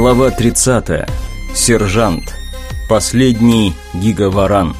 Глава 30. Сержант. Последний гигаваран.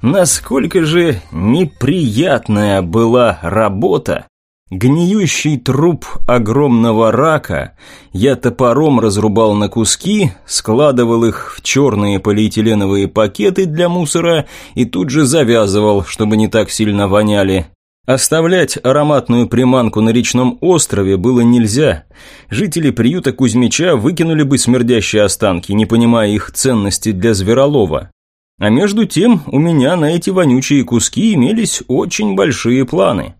Насколько же неприятная была работа. Гниющий труп огромного рака я топором разрубал на куски, складывал их в черные полиэтиленовые пакеты для мусора и тут же завязывал, чтобы не так сильно воняли. Оставлять ароматную приманку на речном острове было нельзя. Жители приюта Кузьмича выкинули бы смердящие останки, не понимая их ценности для зверолова. А между тем у меня на эти вонючие куски имелись очень большие планы.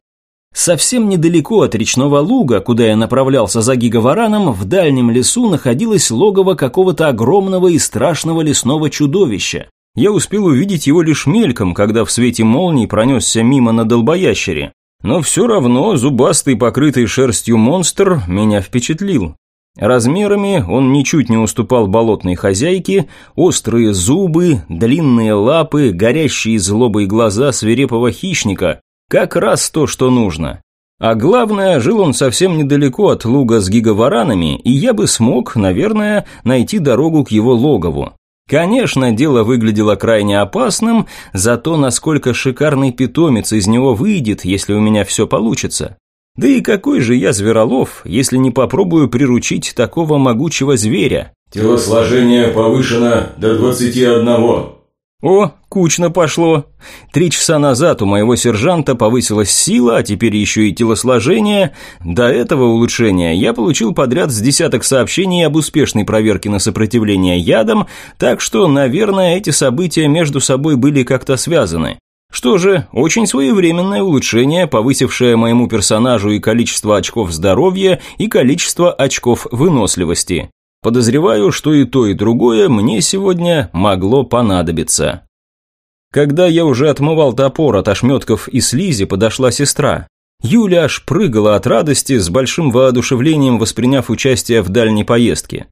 Совсем недалеко от речного луга, куда я направлялся за гигавараном, в дальнем лесу находилось логово какого-то огромного и страшного лесного чудовища. Я успел увидеть его лишь мельком, когда в свете молний пронесся мимо на долбоящере. Но все равно зубастый, покрытый шерстью монстр меня впечатлил. Размерами он ничуть не уступал болотной хозяйке, острые зубы, длинные лапы, горящие злобой глаза свирепого хищника. Как раз то, что нужно. А главное, жил он совсем недалеко от луга с гигаваранами, и я бы смог, наверное, найти дорогу к его логову. Конечно, дело выглядело крайне опасным, зато насколько шикарный питомец из него выйдет, если у меня все получится. Да и какой же я зверолов, если не попробую приручить такого могучего зверя? Телосложение повышено до 21. О, кучно пошло. Три часа назад у моего сержанта повысилась сила, а теперь еще и телосложение. До этого улучшения я получил подряд с десяток сообщений об успешной проверке на сопротивление ядам, так что, наверное, эти события между собой были как-то связаны. Что же, очень своевременное улучшение, повысившее моему персонажу и количество очков здоровья, и количество очков выносливости. Подозреваю, что и то, и другое мне сегодня могло понадобиться. Когда я уже отмывал топор от ошметков и слизи, подошла сестра. Юля аж прыгала от радости, с большим воодушевлением восприняв участие в дальней поездке.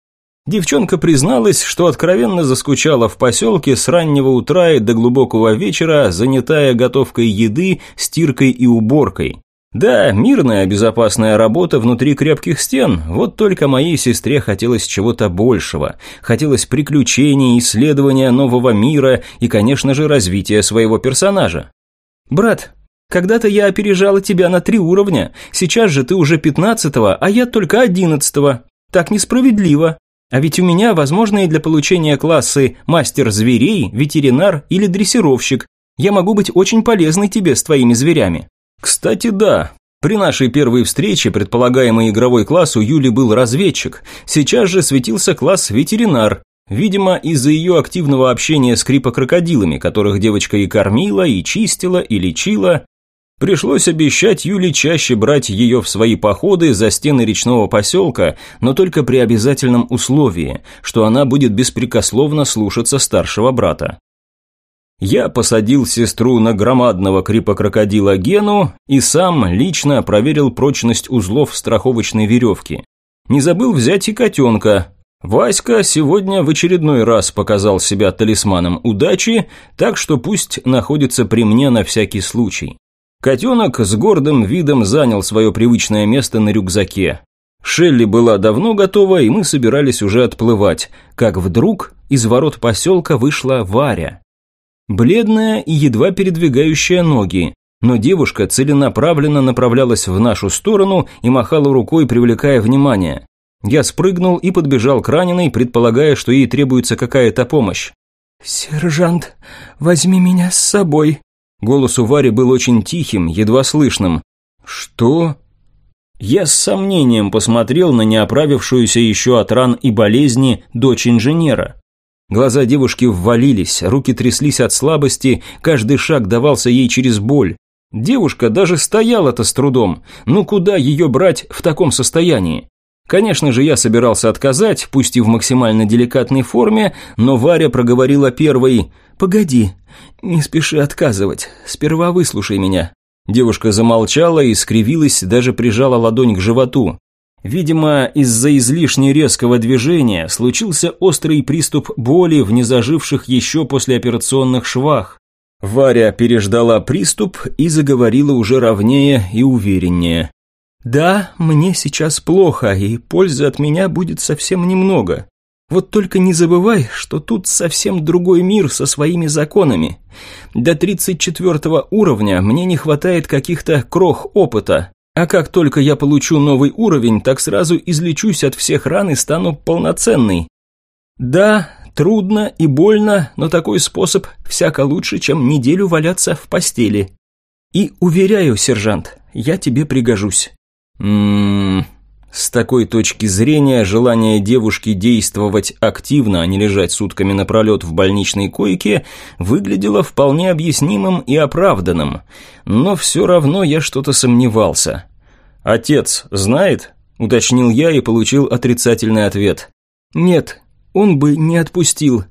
Девчонка призналась, что откровенно заскучала в поселке с раннего утра и до глубокого вечера, занятая готовкой еды, стиркой и уборкой. Да, мирная, безопасная работа внутри крепких стен, вот только моей сестре хотелось чего-то большего. Хотелось приключений, исследования нового мира и, конечно же, развития своего персонажа. «Брат, когда-то я опережала тебя на три уровня, сейчас же ты уже пятнадцатого, а я только одиннадцатого. Так несправедливо. А ведь у меня возможные для получения классы мастер зверей, ветеринар или дрессировщик. Я могу быть очень полезной тебе с твоими зверями». Кстати, да. При нашей первой встрече предполагаемый игровой класс у Юли был разведчик. Сейчас же светился класс ветеринар. Видимо, из-за ее активного общения с крипокрокодилами, которых девочка и кормила, и чистила, и лечила. Пришлось обещать Юле чаще брать ее в свои походы за стены речного поселка, но только при обязательном условии, что она будет беспрекословно слушаться старшего брата. Я посадил сестру на громадного крипокрокодила Гену и сам лично проверил прочность узлов страховочной веревки. Не забыл взять и котенка. Васька сегодня в очередной раз показал себя талисманом удачи, так что пусть находится при мне на всякий случай. Котенок с гордым видом занял свое привычное место на рюкзаке. Шелли была давно готова, и мы собирались уже отплывать, как вдруг из ворот поселка вышла Варя. Бледная и едва передвигающая ноги, но девушка целенаправленно направлялась в нашу сторону и махала рукой, привлекая внимание. Я спрыгнул и подбежал к раненой, предполагая, что ей требуется какая-то помощь. «Сержант, возьми меня с собой». Голос у Вари был очень тихим, едва слышным. «Что?» Я с сомнением посмотрел на неоправившуюся еще от ран и болезни дочь инженера. Глаза девушки ввалились, руки тряслись от слабости, каждый шаг давался ей через боль. Девушка даже стояла-то с трудом. Ну куда ее брать в таком состоянии? Конечно же, я собирался отказать, пусть и в максимально деликатной форме, но Варя проговорила первой «Погоди, не спеши отказывать, сперва выслушай меня». Девушка замолчала и скривилась, даже прижала ладонь к животу. Видимо, из-за излишне резкого движения случился острый приступ боли в незаживших еще послеоперационных швах. Варя переждала приступ и заговорила уже ровнее и увереннее. Да, мне сейчас плохо, и пользы от меня будет совсем немного. Вот только не забывай, что тут совсем другой мир со своими законами. До 34 уровня мне не хватает каких-то крох опыта, а как только я получу новый уровень, так сразу излечусь от всех ран и стану полноценной. Да, трудно и больно, но такой способ всяко лучше, чем неделю валяться в постели. И уверяю, сержант, я тебе пригожусь. Ммм... С такой точки зрения, желание девушки действовать активно, а не лежать сутками напролет в больничной койке, выглядело вполне объяснимым и оправданным. Но все равно я что-то сомневался. «Отец знает?» – уточнил я и получил отрицательный ответ. «Нет, он бы не отпустил.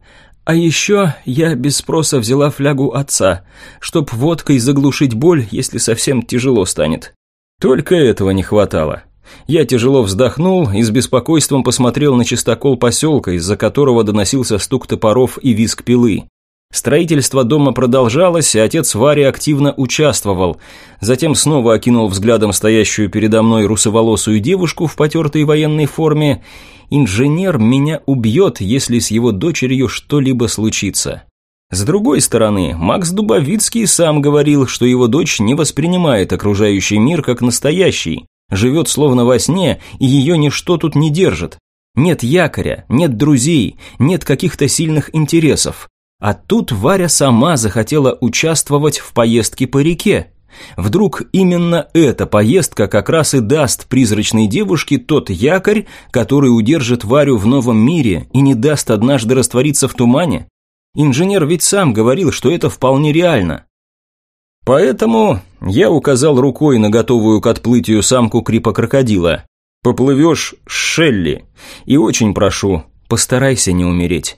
А еще я без спроса взяла флягу отца, чтоб водкой заглушить боль, если совсем тяжело станет». Только этого не хватало. Я тяжело вздохнул и с беспокойством посмотрел на чистокол поселка, из-за которого доносился стук топоров и визг пилы. Строительство дома продолжалось, и отец Вари активно участвовал. Затем снова окинул взглядом стоящую передо мной русоволосую девушку в потертой военной форме. «Инженер меня убьет, если с его дочерью что-либо случится». С другой стороны, Макс Дубовицкий сам говорил, что его дочь не воспринимает окружающий мир как настоящий, живет словно во сне, и ее ничто тут не держит. Нет якоря, нет друзей, нет каких-то сильных интересов. А тут Варя сама захотела участвовать в поездке по реке. Вдруг именно эта поездка как раз и даст призрачной девушке тот якорь, который удержит Варю в новом мире и не даст однажды раствориться в тумане? Инженер ведь сам говорил, что это вполне реально. Поэтому я указал рукой на готовую к отплытию самку крипа-крокодила. «Поплывешь Шелли, и очень прошу, постарайся не умереть».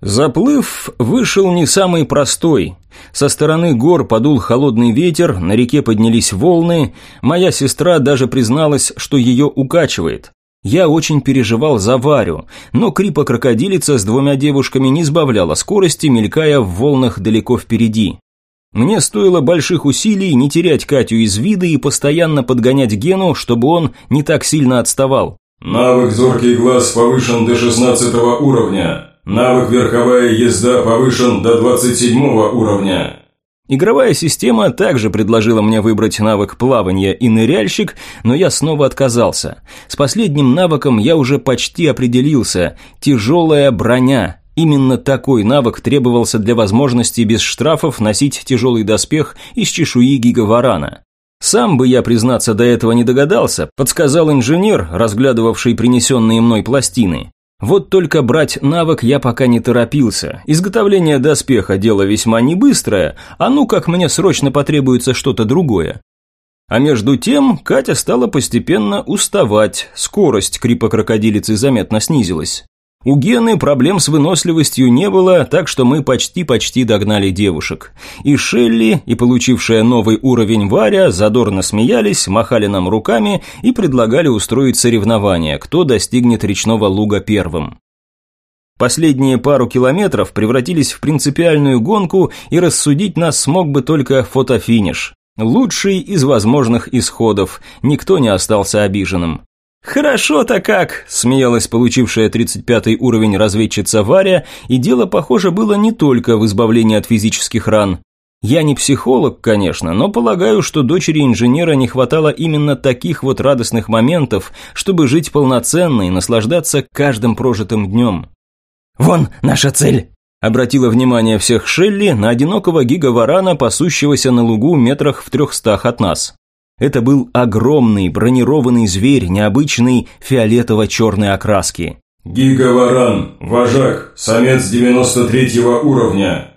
Заплыв вышел не самый простой. Со стороны гор подул холодный ветер, на реке поднялись волны, моя сестра даже призналась, что ее укачивает. Я очень переживал за Варю, но крипа-крокодилица с двумя девушками не сбавляла скорости, мелькая в волнах далеко впереди. Мне стоило больших усилий не терять Катю из вида и постоянно подгонять Гену, чтобы он не так сильно отставал. Навык «Зоркий глаз» повышен до 16 уровня. Навык «Верховая езда» повышен до 27 уровня. Игровая система также предложила мне выбрать навык плавания и ныряльщик, но я снова отказался. С последним навыком я уже почти определился – тяжелая броня. Именно такой навык требовался для возможности без штрафов носить тяжелый доспех из чешуи гигаварана. Сам бы я, признаться, до этого не догадался, подсказал инженер, разглядывавший принесенные мной пластины. Вот только брать навык я пока не торопился. Изготовление доспеха – дело весьма не быстрое, а ну как мне срочно потребуется что-то другое. А между тем Катя стала постепенно уставать, скорость крипа-крокодилицы заметно снизилась. У Гены проблем с выносливостью не было, так что мы почти-почти догнали девушек. И Шелли, и получившая новый уровень Варя задорно смеялись, махали нам руками и предлагали устроить соревнования, кто достигнет речного луга первым. Последние пару километров превратились в принципиальную гонку, и рассудить нас смог бы только фотофиниш. Лучший из возможных исходов, никто не остался обиженным. «Хорошо-то как!» – смеялась получившая 35 уровень разведчица Варя, и дело, похоже, было не только в избавлении от физических ран. Я не психолог, конечно, но полагаю, что дочери инженера не хватало именно таких вот радостных моментов, чтобы жить полноценно и наслаждаться каждым прожитым днем. «Вон наша цель!» Обратила внимание всех Шелли на одинокого гигаварана, пасущегося на лугу метрах в трехстах от нас. Это был огромный бронированный зверь необычной фиолетово-черной окраски. Гигаваран, вожак, самец 93 уровня.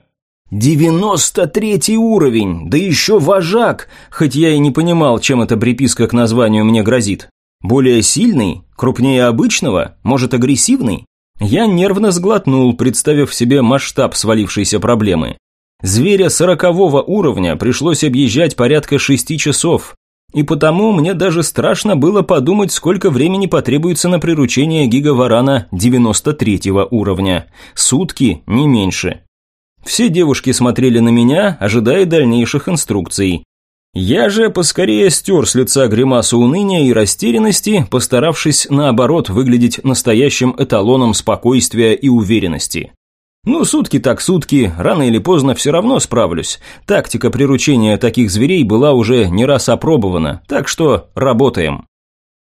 93 уровень, да еще вожак, хоть я и не понимал, чем эта приписка к названию мне грозит. Более сильный, крупнее обычного, может агрессивный? Я нервно сглотнул, представив себе масштаб свалившейся проблемы. Зверя сорокового уровня пришлось объезжать порядка шести часов, и потому мне даже страшно было подумать, сколько времени потребуется на приручение гигаварана 93 уровня. Сутки, не меньше. Все девушки смотрели на меня, ожидая дальнейших инструкций. Я же поскорее стер с лица гримасу уныния и растерянности, постаравшись наоборот выглядеть настоящим эталоном спокойствия и уверенности. Ну, сутки так сутки, рано или поздно все равно справлюсь. Тактика приручения таких зверей была уже не раз опробована, так что работаем.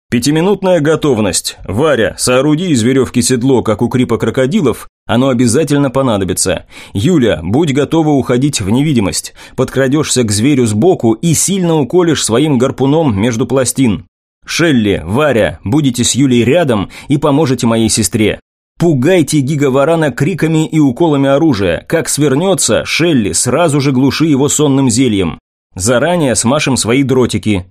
Пятиминутная готовность. Варя, сооруди из веревки седло, как у крипа крокодилов, оно обязательно понадобится. Юля, будь готова уходить в невидимость. Подкрадешься к зверю сбоку и сильно уколешь своим гарпуном между пластин. Шелли, Варя, будете с Юлей рядом и поможете моей сестре. Пугайте гигаварана криками и уколами оружия. Как свернется, Шелли, сразу же глуши его сонным зельем. Заранее смашем свои дротики.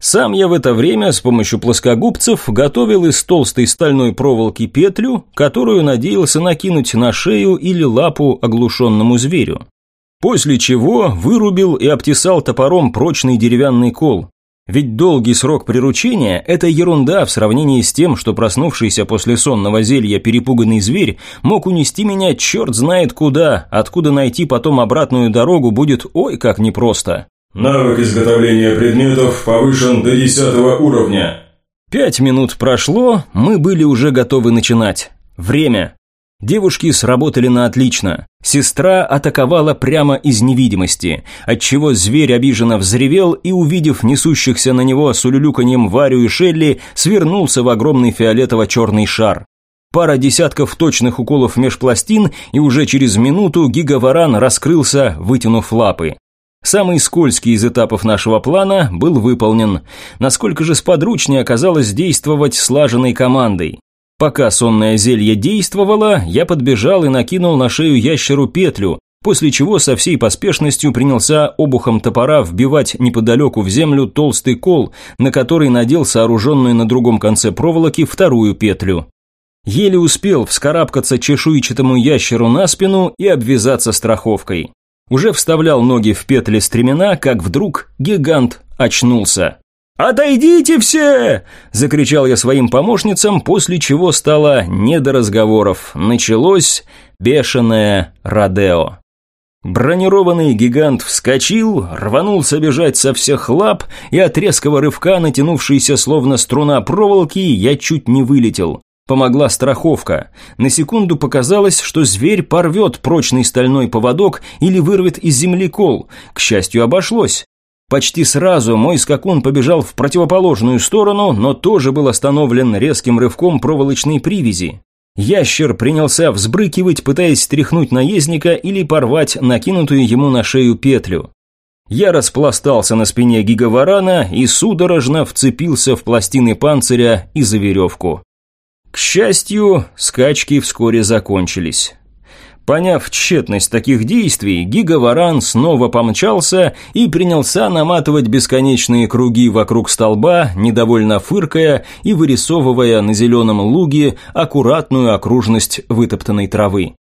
Сам я в это время с помощью плоскогубцев готовил из толстой стальной проволоки петлю, которую надеялся накинуть на шею или лапу оглушенному зверю. После чего вырубил и обтесал топором прочный деревянный кол. Ведь долгий срок приручения – это ерунда в сравнении с тем, что проснувшийся после сонного зелья перепуганный зверь мог унести меня черт знает куда, откуда найти потом обратную дорогу будет ой как непросто. Навык изготовления предметов повышен до 10 уровня. Пять минут прошло, мы были уже готовы начинать. Время. Девушки сработали на отлично. Сестра атаковала прямо из невидимости, отчего зверь обиженно взревел и, увидев несущихся на него с улюлюканьем Варю и Шелли, свернулся в огромный фиолетово-черный шар. Пара десятков точных уколов меж пластин, и уже через минуту гигаваран раскрылся, вытянув лапы. Самый скользкий из этапов нашего плана был выполнен. Насколько же сподручнее оказалось действовать слаженной командой. Пока сонное зелье действовало, я подбежал и накинул на шею ящеру петлю, после чего со всей поспешностью принялся обухом топора вбивать неподалеку в землю толстый кол, на который надел сооруженную на другом конце проволоки вторую петлю. Еле успел вскарабкаться чешуйчатому ящеру на спину и обвязаться страховкой. Уже вставлял ноги в петли стремена, как вдруг гигант очнулся. «Отойдите все!» – закричал я своим помощницам, после чего стало не до разговоров. Началось бешеное Родео. Бронированный гигант вскочил, рванулся бежать со всех лап, и от резкого рывка, натянувшейся словно струна проволоки, я чуть не вылетел. Помогла страховка. На секунду показалось, что зверь порвет прочный стальной поводок или вырвет из земли кол. К счастью, обошлось. Почти сразу мой скакун побежал в противоположную сторону, но тоже был остановлен резким рывком проволочной привязи. Ящер принялся взбрыкивать, пытаясь стряхнуть наездника или порвать накинутую ему на шею петлю. Я распластался на спине гигаварана и судорожно вцепился в пластины панциря и за веревку. К счастью, скачки вскоре закончились. Поняв тщетность таких действий, гигаваран снова помчался и принялся наматывать бесконечные круги вокруг столба, недовольно фыркая и вырисовывая на зеленом луге аккуратную окружность вытоптанной травы.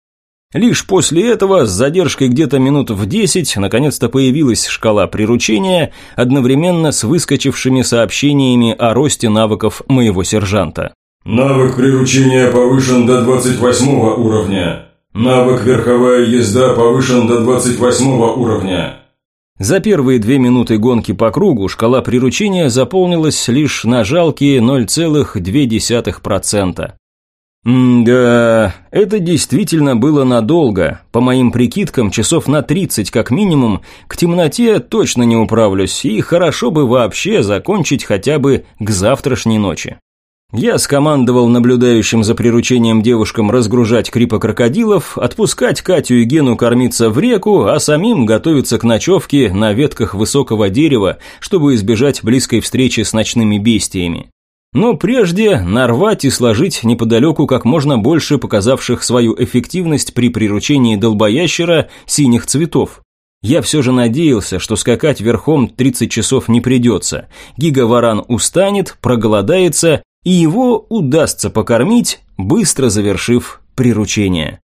Лишь после этого, с задержкой где-то минут в десять, наконец-то появилась шкала приручения, одновременно с выскочившими сообщениями о росте навыков моего сержанта. Навык приручения повышен до 28 уровня. Навык верховая езда повышен до 28 уровня. За первые две минуты гонки по кругу шкала приручения заполнилась лишь на жалкие 0,2%. да, это действительно было надолго. По моим прикидкам, часов на 30 как минимум, к темноте точно не управлюсь, и хорошо бы вообще закончить хотя бы к завтрашней ночи. Я скомандовал наблюдающим за приручением девушкам разгружать крипа-крокодилов, отпускать Катю и Гену кормиться в реку, а самим готовиться к ночевке на ветках высокого дерева, чтобы избежать близкой встречи с ночными бестиями. Но прежде нарвать и сложить неподалеку как можно больше показавших свою эффективность при приручении долбоящера синих цветов. Я все же надеялся, что скакать верхом 30 часов не придется. Гигаваран устанет, проголодается и его удастся покормить, быстро завершив приручение.